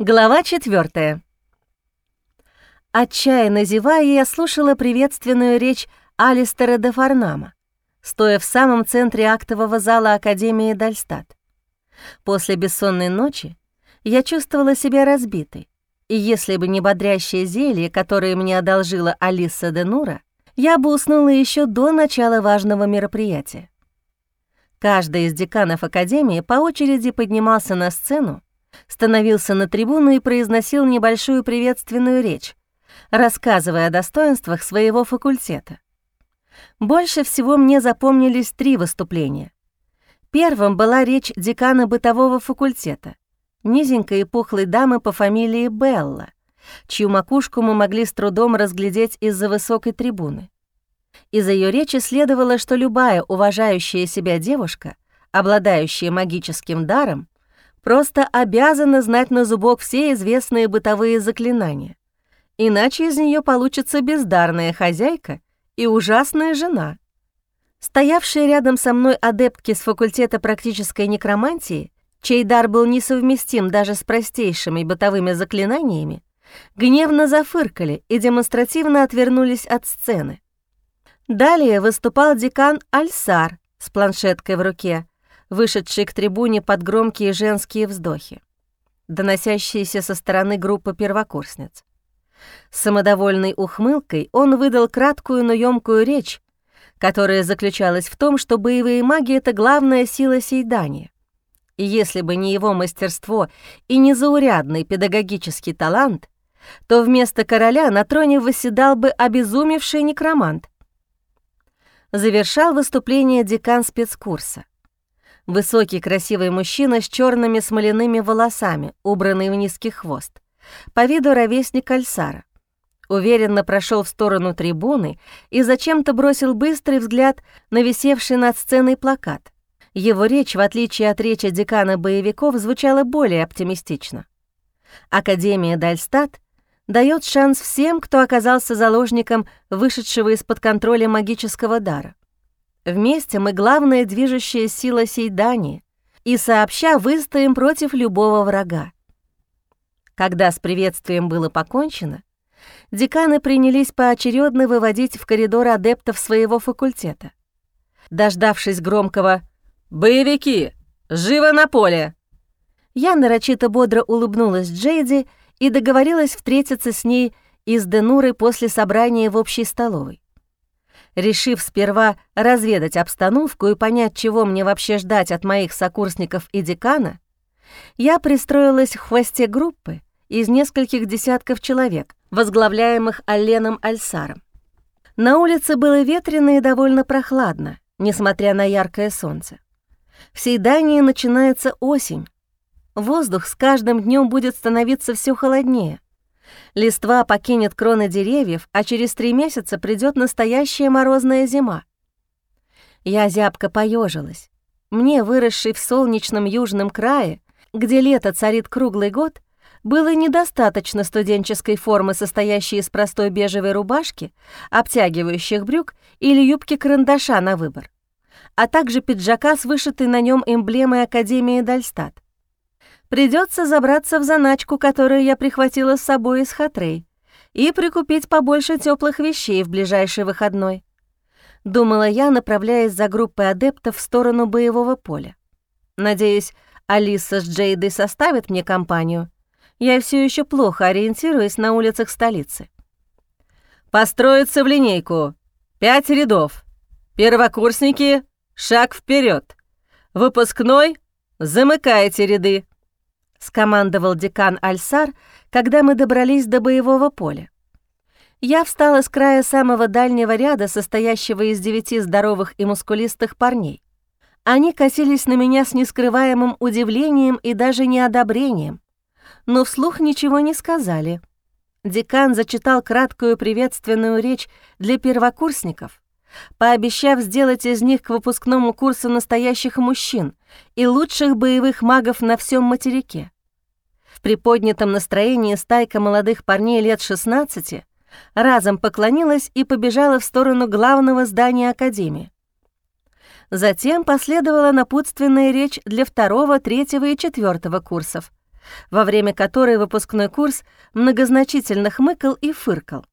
Глава четвертая. Отчаянно зевая, я слушала приветственную речь Алистера де Фарнама, стоя в самом центре актового зала Академии Дальстат. После бессонной ночи я чувствовала себя разбитой, и если бы не бодрящее зелье, которое мне одолжила Алиса де Нура, я бы уснула еще до начала важного мероприятия. Каждый из деканов Академии по очереди поднимался на сцену, становился на трибуну и произносил небольшую приветственную речь, рассказывая о достоинствах своего факультета. Больше всего мне запомнились три выступления. Первым была речь декана бытового факультета, низенькой и пухлой дамы по фамилии Белла, чью макушку мы могли с трудом разглядеть из-за высокой трибуны. Из ее речи следовало, что любая уважающая себя девушка, обладающая магическим даром, просто обязана знать на зубок все известные бытовые заклинания. Иначе из нее получится бездарная хозяйка и ужасная жена. Стоявшие рядом со мной адептки с факультета практической некромантии, чей дар был несовместим даже с простейшими бытовыми заклинаниями, гневно зафыркали и демонстративно отвернулись от сцены. Далее выступал декан Альсар с планшеткой в руке, вышедший к трибуне под громкие женские вздохи, доносящиеся со стороны группы первокурсниц. С самодовольной ухмылкой он выдал краткую, но ёмкую речь, которая заключалась в том, что боевые маги — это главная сила сейдания. И если бы не его мастерство и незаурядный педагогический талант, то вместо короля на троне восседал бы обезумевший некромант. Завершал выступление декан спецкурса. Высокий красивый мужчина с черными смоляными волосами, убранный в низкий хвост по виду ровесник Альсара. Уверенно прошел в сторону трибуны и зачем-то бросил быстрый взгляд на висевший над сценой плакат. Его речь, в отличие от речи декана боевиков, звучала более оптимистично. Академия Дальстат дает шанс всем, кто оказался заложником вышедшего из-под контроля магического дара. Вместе мы главная движущая сила Сейдани и сообща выстоим против любого врага. Когда с приветствием было покончено, деканы принялись поочередно выводить в коридор адептов своего факультета. Дождавшись громкого «Боевики! Живо на поле!», я нарочито бодро улыбнулась Джейди и договорилась встретиться с ней из Денуры после собрания в общей столовой. Решив сперва разведать обстановку и понять, чего мне вообще ждать от моих сокурсников и декана, я пристроилась в хвосте группы, из нескольких десятков человек, возглавляемых Алленом Альсаром. На улице было ветрено и довольно прохладно, несмотря на яркое солнце. В Сейдании начинается осень. Воздух с каждым днем будет становиться все холоднее. Листва покинет кроны деревьев, а через три месяца придет настоящая морозная зима. Я зябко поежилась. Мне, выросшей в солнечном южном крае, где лето царит круглый год, было недостаточно студенческой формы, состоящей из простой бежевой рубашки, обтягивающих брюк или юбки-карандаша на выбор, а также пиджака с вышитой на нем эмблемой Академии Дальстат. Придется забраться в заначку, которую я прихватила с собой из Хатрей, и прикупить побольше теплых вещей в ближайший выходной. Думала я, направляясь за группой адептов в сторону боевого поля. Надеюсь, Алиса с Джейдой составят мне компанию — я все еще плохо ориентируюсь на улицах столицы. «Построиться в линейку. Пять рядов. Первокурсники, шаг вперед. Выпускной, замыкайте ряды», — скомандовал декан Альсар, когда мы добрались до боевого поля. Я встала с края самого дальнего ряда, состоящего из девяти здоровых и мускулистых парней. Они косились на меня с нескрываемым удивлением и даже неодобрением но вслух ничего не сказали. Декан зачитал краткую приветственную речь для первокурсников, пообещав сделать из них к выпускному курсу настоящих мужчин и лучших боевых магов на всем материке. В приподнятом настроении стайка молодых парней лет 16 разом поклонилась и побежала в сторону главного здания Академии. Затем последовала напутственная речь для второго, третьего и четвертого курсов — во время которой выпускной курс многозначительно хмыкал и фыркал.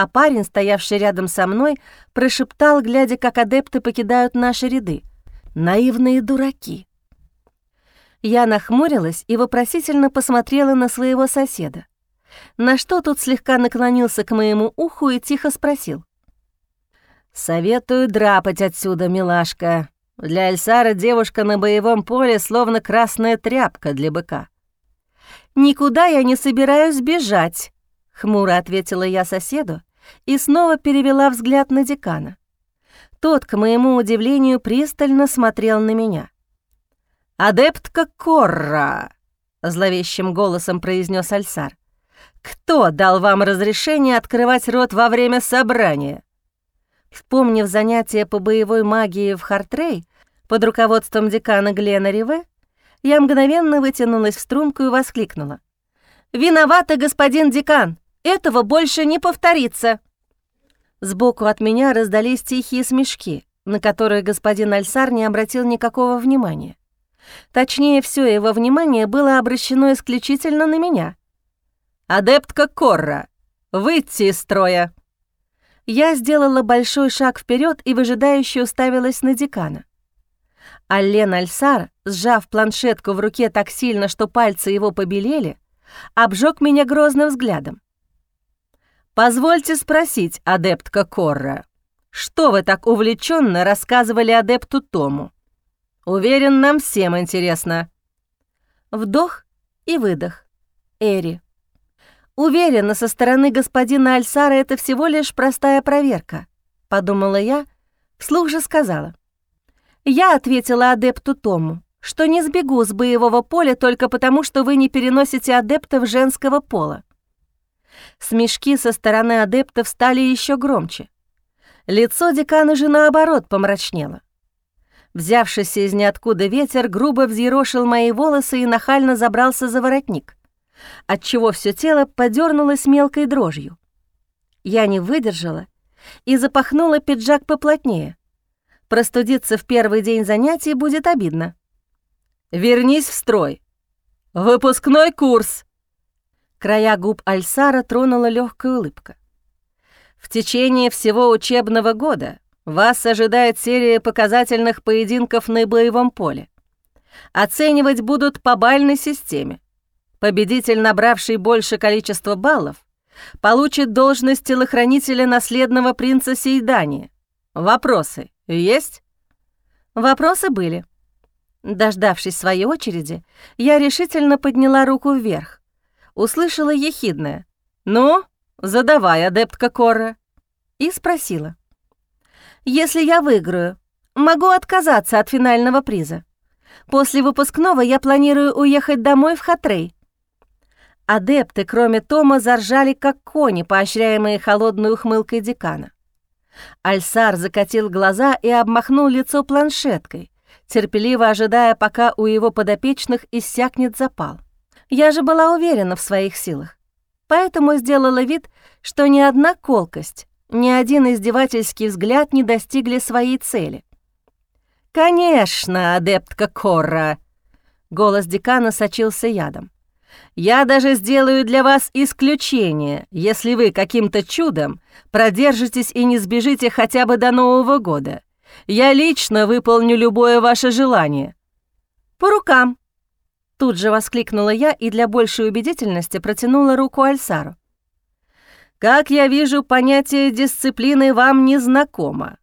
А парень, стоявший рядом со мной, прошептал, глядя, как адепты покидают наши ряды. «Наивные дураки!» Я нахмурилась и вопросительно посмотрела на своего соседа, на что тот слегка наклонился к моему уху и тихо спросил. «Советую драпать отсюда, милашка. Для Эльсара девушка на боевом поле словно красная тряпка для быка». «Никуда я не собираюсь бежать», — хмуро ответила я соседу и снова перевела взгляд на декана. Тот, к моему удивлению, пристально смотрел на меня. «Адептка Корра», — зловещим голосом произнес Альсар. «Кто дал вам разрешение открывать рот во время собрания?» Вспомнив занятия по боевой магии в Хартрей под руководством декана Глена Риве, я мгновенно вытянулась в струнку и воскликнула. «Виновата, господин декан! Этого больше не повторится!» Сбоку от меня раздались тихие смешки, на которые господин Альсар не обратил никакого внимания. Точнее, все его внимание было обращено исключительно на меня. «Адептка Корра, выйти из строя!» Я сделала большой шаг вперед и выжидающе уставилась на декана. Аллен Альсар, сжав планшетку в руке так сильно, что пальцы его побелели, обжег меня грозным взглядом. «Позвольте спросить, адептка Корра, что вы так увлеченно рассказывали адепту Тому? Уверен, нам всем интересно». Вдох и выдох. Эри. Уверена, со стороны господина Альсара это всего лишь простая проверка, подумала я, вслух же сказала. Я ответила адепту Тому, что не сбегу с боевого поля только потому, что вы не переносите адептов женского пола. Смешки со стороны адептов стали еще громче. Лицо декана же наоборот помрачнело. Взявшийся из ниоткуда ветер грубо взъерошил мои волосы и нахально забрался за воротник, отчего все тело подернулось мелкой дрожью. Я не выдержала и запахнула пиджак поплотнее. Простудиться в первый день занятий будет обидно. «Вернись в строй! Выпускной курс!» Края губ Альсара тронула легкая улыбка. «В течение всего учебного года вас ожидает серия показательных поединков на боевом поле. Оценивать будут по бальной системе. Победитель, набравший больше количества баллов, получит должность телохранителя наследного принца Сейдания. Вопросы есть?» Вопросы были. Дождавшись своей очереди, я решительно подняла руку вверх услышала ехидное «Ну, задавай, адептка Корра», и спросила. «Если я выиграю, могу отказаться от финального приза. После выпускного я планирую уехать домой в Хатрей». Адепты, кроме Тома, заржали, как кони, поощряемые холодной ухмылкой декана. Альсар закатил глаза и обмахнул лицо планшеткой, терпеливо ожидая, пока у его подопечных иссякнет запал. Я же была уверена в своих силах, поэтому сделала вид, что ни одна колкость, ни один издевательский взгляд не достигли своей цели. «Конечно, адептка Корра!» Голос декана сочился ядом. «Я даже сделаю для вас исключение, если вы каким-то чудом продержитесь и не сбежите хотя бы до Нового года. Я лично выполню любое ваше желание». «По рукам!» Тут же воскликнула я и для большей убедительности протянула руку Альсару. «Как я вижу, понятие дисциплины вам не знакомо».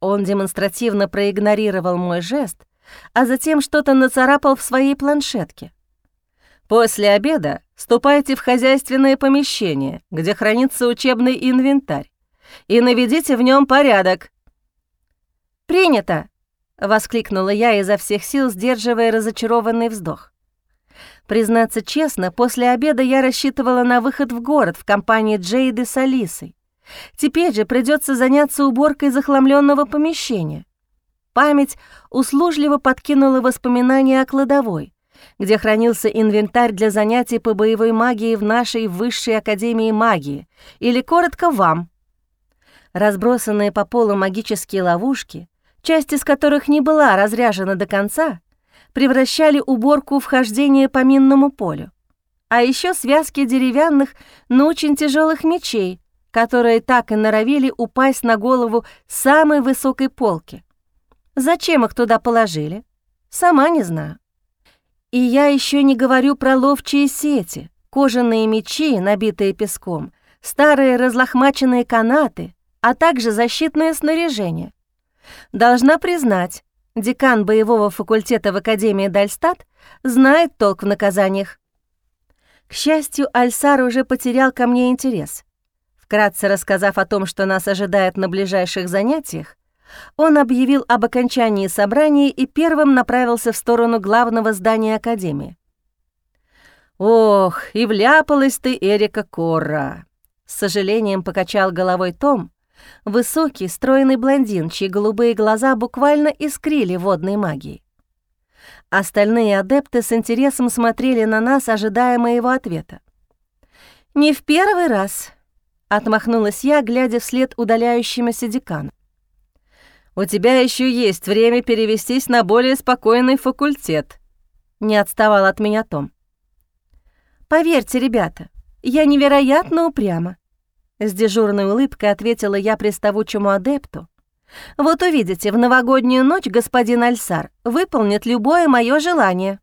Он демонстративно проигнорировал мой жест, а затем что-то нацарапал в своей планшетке. «После обеда ступайте в хозяйственное помещение, где хранится учебный инвентарь, и наведите в нем порядок». «Принято!» — воскликнула я изо всех сил, сдерживая разочарованный вздох. Признаться честно, после обеда я рассчитывала на выход в город в компании Джейды с Алисой. Теперь же придется заняться уборкой захламленного помещения. Память услужливо подкинула воспоминания о кладовой, где хранился инвентарь для занятий по боевой магии в нашей высшей академии магии, или коротко ВАМ. Разбросанные по полу магические ловушки, часть из которых не была разряжена до конца, превращали уборку в хождение по минному полю. А еще связки деревянных, но очень тяжелых мечей, которые так и норовили упасть на голову самой высокой полки. Зачем их туда положили? Сама не знаю. И я еще не говорю про ловчие сети, кожаные мечи, набитые песком, старые разлохмаченные канаты, а также защитное снаряжение. Должна признать, декан боевого факультета в Академии Дальстат знает толк в наказаниях. К счастью, Альсар уже потерял ко мне интерес. Вкратце рассказав о том, что нас ожидает на ближайших занятиях, он объявил об окончании собрания и первым направился в сторону главного здания Академии. «Ох, и вляпалась ты, Эрика Корра!» С сожалением покачал головой Том, высокий, стройный блондин, чьи голубые глаза буквально искрили водной магией. Остальные адепты с интересом смотрели на нас, ожидая моего ответа. «Не в первый раз», — отмахнулась я, глядя вслед удаляющемуся декану. «У тебя еще есть время перевестись на более спокойный факультет», — не отставал от меня Том. «Поверьте, ребята, я невероятно упряма», — с дежурной улыбкой ответила я приставучему адепту. «Вот увидите, в новогоднюю ночь господин Альсар выполнит любое мое желание».